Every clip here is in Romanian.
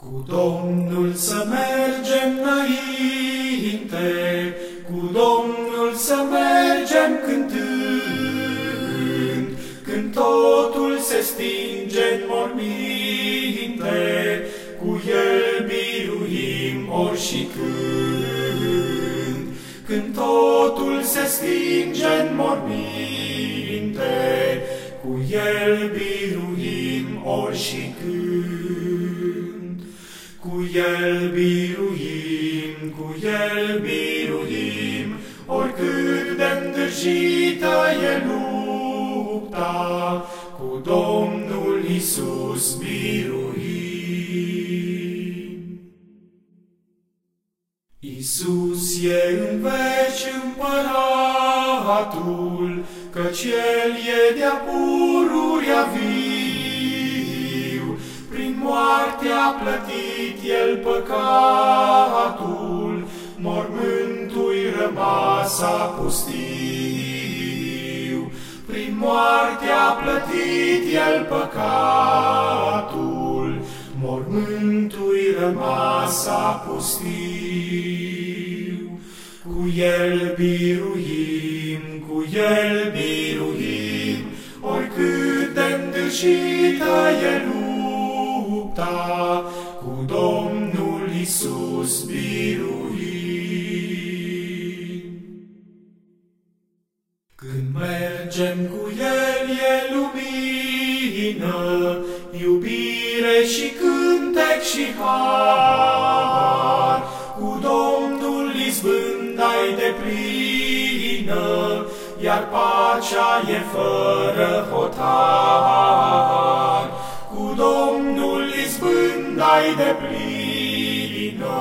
Cu Domnul să mergem înainte, cu Domnul să mergem cântând, când totul se stinge în morminte, cu El biruim ori și când. Când totul se stinge în morminte, cu El biruim ori și când. Cu El biruim, cu El biruim, oricât de îndrăjită e lupta, cu Domnul Isus biruim. Isus e în veci împăratul, căci El e de-a pururia viu. Prin moarte a plătit El păcatul, mormântul-i rămasa pustiu. Prin moarte a plătit El păcatul, mormântul-i rămasa pustiu. Cu El biruim, cu El biruim, oricât de îndârjită e lupta, cu Domnul Isus biruim. Când mergem cu El e lumină, iubire și cântec și har, cu Domnul izbândai de plină, iar pacea e fără hotar. Izbândai de plină,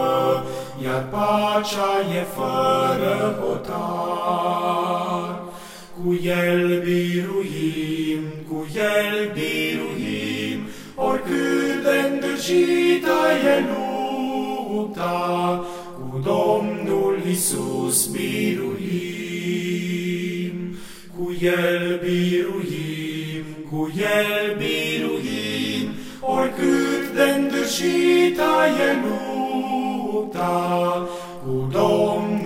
iar pacea e fără hotar. Cu El biruim, cu El biruim, oricât de îndrăjită e lupta, cu Domnul Isus biruim. Cu El biruim, cu El biruim, oricât sfârșită e lupta cu Domnul.